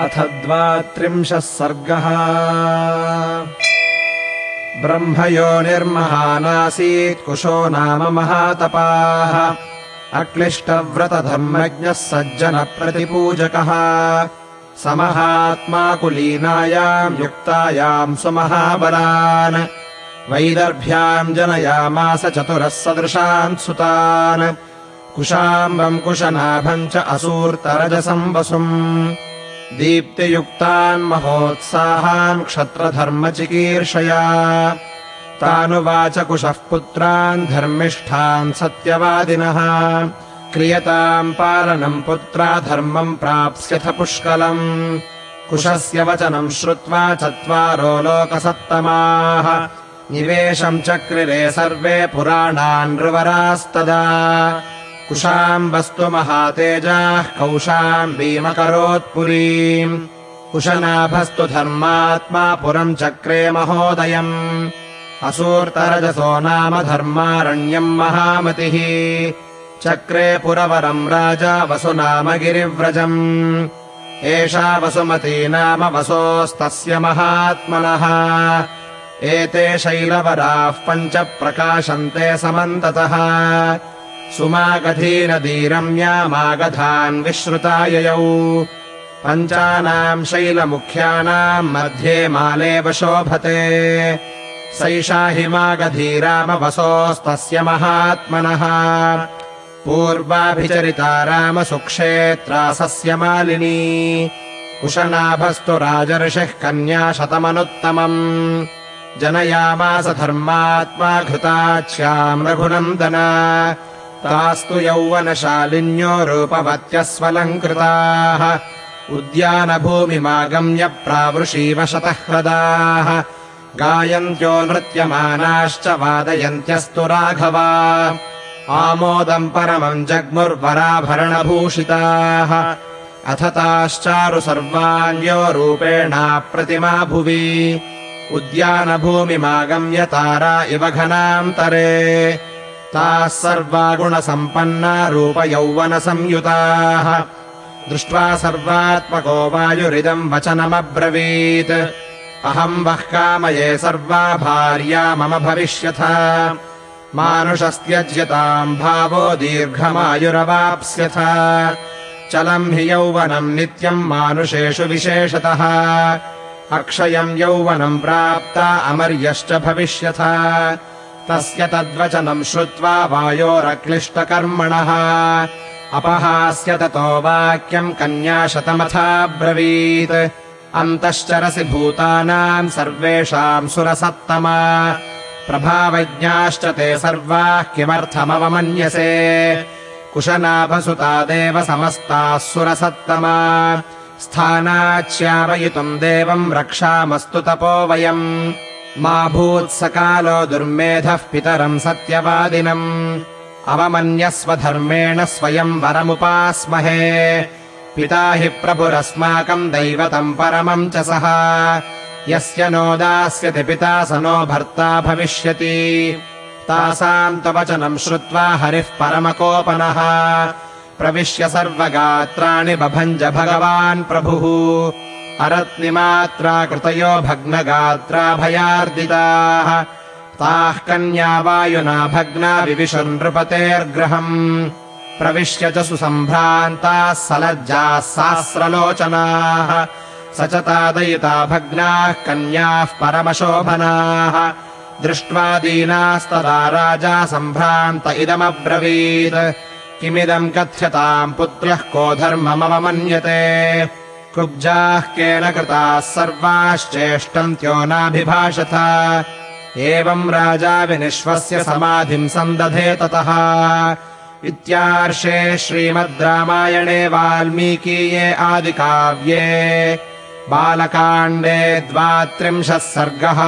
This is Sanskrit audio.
अथ द्वात्रिंशः सर्गः। ब्रह्मयो निर्महानासीत् कुशो नाम महातपाः। अक्लिष्टव्रतधर्मज्ञः सज्जनप्रतिपूजकः। स महात्मा कुलीनायाम् युक्तायाम् सुमहाबलान्। वैदर्भ्याम् जनयामास चतुरः सदृशान् सुतान्। कुशाम्बम् कुशनाभम् च असूर्तरजसम् वसुम् दीप्तियुक्तान् महोत्साहान् क्षत्रधर्मचिकीर्षया। तानुवाच कुशः पुत्रान् धर्मिष्ठान् सत्यवादिनः। क्रियताम् पालनम् पुत्रा धर्मम् प्राप्स्यथ पुष्कलम्। कुशस्य वचनम् श्रुत्वा चत्वारो लोकसत्तमाः। निवेशम् चक्रिरे सर्वे पुराणान् नृवरास्तदा कुशाम्बस्तु महातेजाः कौशाम्बीमकरोत्पुरीम् कुशनाभस्तु धर्मात्मा पुरम् चक्रे महोदयम् असूर्तरजसो नाम धर्मारण्यम् महामतिः चक्रे पुरवरम् राजा वसु नाम गिरिव्रजम् एषा वसुमती नाम वसोस्तस्य महात्मनः एते शैलवराः पञ्च प्रकाशन्ते समन्ततः सुमागधीरधीरम्यामागधान् विश्रुता ययौ पञ्चानाम् शैलमुख्यानाम् मध्ये मालेव शोभते। सैषा हिमागधीरामवसोस्तस्य महात्मनः। पूर्वाभिचरिता रामसुक्षेत्रासस्य मालिनी। कुशनाभस्तु राजर्षिः कन्या शतमनुत्तमम्। जनयामास धर्मात्मा घृताच्याम् रघुनन्दना तास्तु यौवनशालिन्यो रूपवत्यस्वलङ्कृताः। उद्यानभूमिमागम्य प्रावृषीव शतह्रदाः। गायन्त्यो नृत्यमानाश्च वादयन्त्यस्तु राघवा। आमोदम् परमम् जग्मुर्वराभरणभूषिताः। अथ ताश्चारु सर्वाण्यो रूपेणाप्रतिमा भुवि। उद्यानभूमिमागम्य तारा इव घनान्तरे ताः सर्वा गुणसम्पन्ना रूपयौवनसंयुताः दृष्ट्वा सर्वात्मको वायुरिदम् वचनमब्रवीत्। अहम् वः कामये सर्वा भार्या मम भविष्यथ। मानुषस्त्यज्यताम् भावो दीर्घमायुरवाप्स्यथ। चलम् हि यौवनम् नित्यम् मानुषेषु विशेषतः। अक्षयम् यौवनम् प्राप्ता अमर्यश्च भविष्यथ तस्य तद्वचनम् श्रुत्वा वायोरक्लिष्टकर्मणः। अपहास्य ततो वाक्यम् कन्याशतमथाब्रवीत्। अन्तश्चरसि भूतानाम् सर्वेषाम् सुरसत्तमा। प्रभावज्ञाश्च ते सर्वाः किमर्थमवमन्यसे। कुशनाभसुतादेव समस्ताः सुरसत्तमा। स्थानाच्चावयितुम् देवम् रक्षामस्तु तपो वयम् मा भूत्सकालो दुर्मेधः पितरम् सत्यवादिनम्। अवमन्यस्व धर्मेण स्वयम् वरमुपास्महे। पिता हि प्रभुरस्माकम् दैवतम् परमम् च सः। यस्य नो दास्यति पिता स नो भर्ता भविष्यति। तासाम् त्ववचनम् श्रुत्वा हरिः परमकोपनः। प्रविश्य सर्वगात्राणि बभञ्ज भगवान् प्रभुः अरत्निमात्रा कृतयो भग्नगात्रा भयार्दिताः ताः कन्या वायुना भग्ना विविशुनृपतेर्ग्रहम् प्रविश्य च सुसम्भ्रान्ताः सलज्जाः सास्रलोचनाः स च तादयिता भग्नाः कन्याः परमशोभनाः। दृष्ट्वा दीनास्तदा राजा सम्भ्रान्त इदमब्रवीत्। किमिदम् कथ्यताम् पुत्रः को धर्ममवमन्यते कुब्जाः केन कृताः सर्वाश्चेष्टन्त्यो नाभिभाषथ एवम् राजा विनिश्वस्य समाधिम् सन्दधे ततः। इत्यार्षे श्रीमद् रामायणे वाल्मीकीये आदिकाव्ये। बालकाण्डे द्वात्रिंशः सर्गः